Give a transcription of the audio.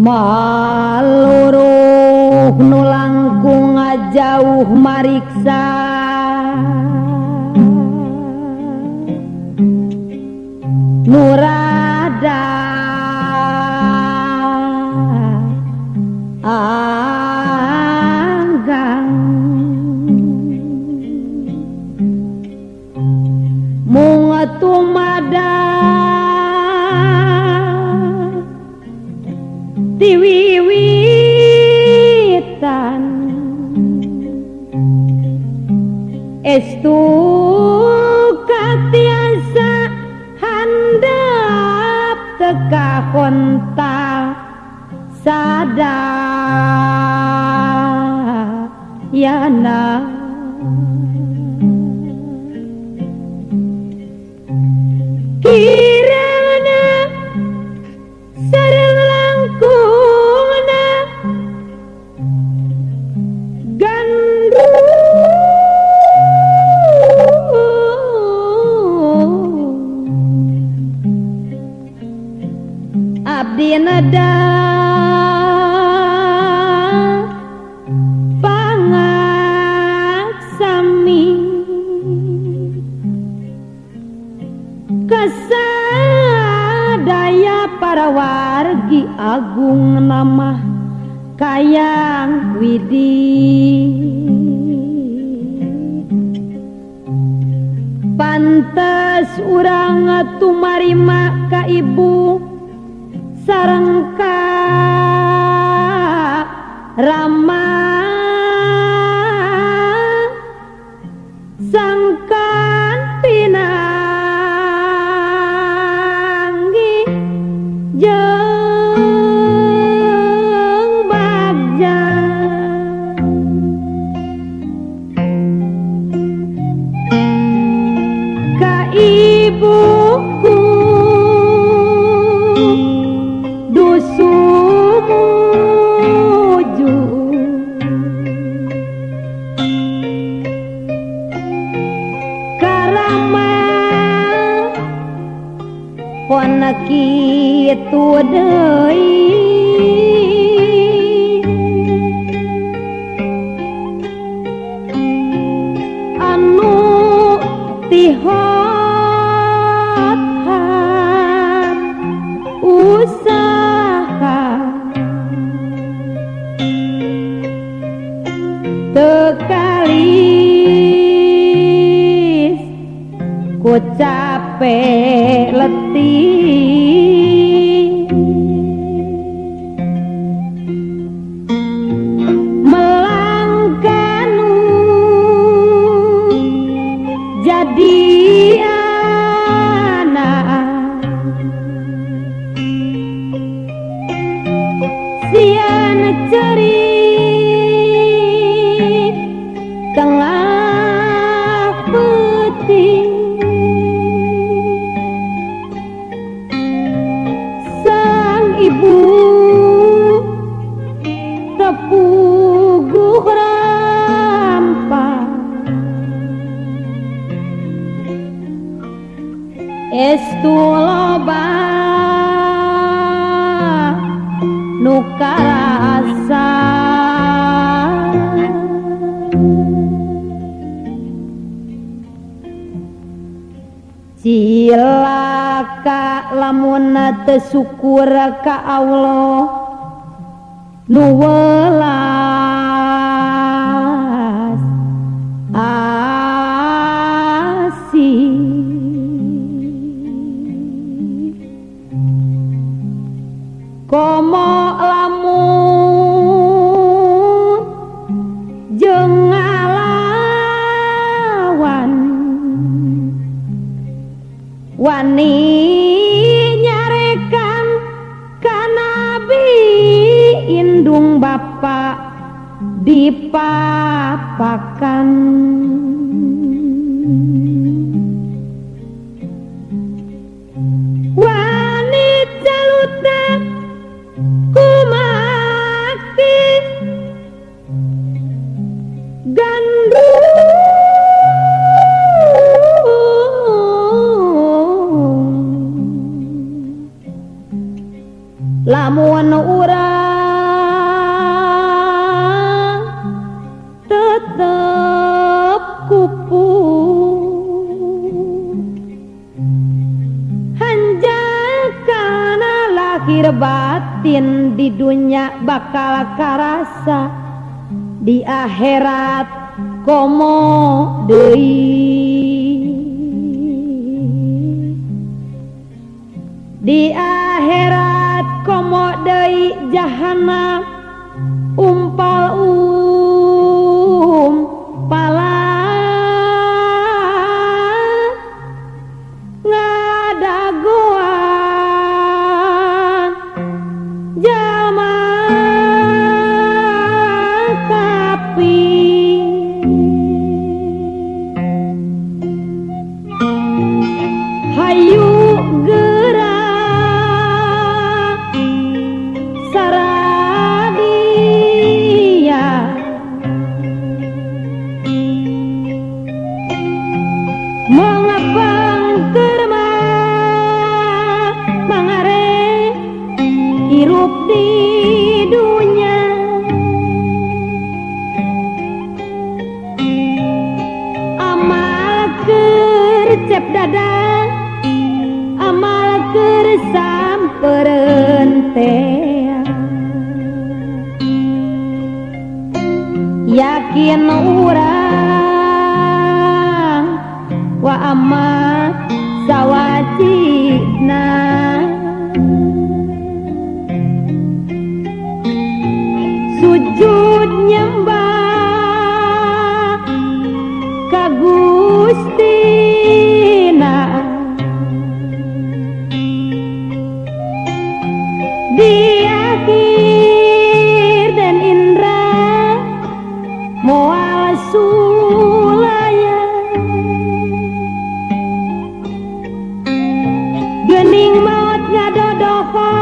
maluruh nulangkung ngajauh mariksa. Nura diwiwitan. Estu katiasa handap teka kontal sadar yana Abdi nada pangaksami kesadaya para wargi agung nama kayang widih pantas urang tumarima ka ibu. sarangka. Ram kon itu deui hati Melangganu jadi anak. Sian cerita sepuguh rampa Estuloba nuka rasa. Cilah ka lamuna tesyukur ka Allah. Nu welas asi komo lamun wani nyarekan kanabi indung Bapak dipapakan. Gandrung lamunura tetap kupu. Hanjakana lahir batin di dunia bakal karasa. Di akhirat komo deui. Di akhirat jahanam umpal um pala. Ngadagu samperente yakin orang wa amat sawajibna sujud nyembah Papa.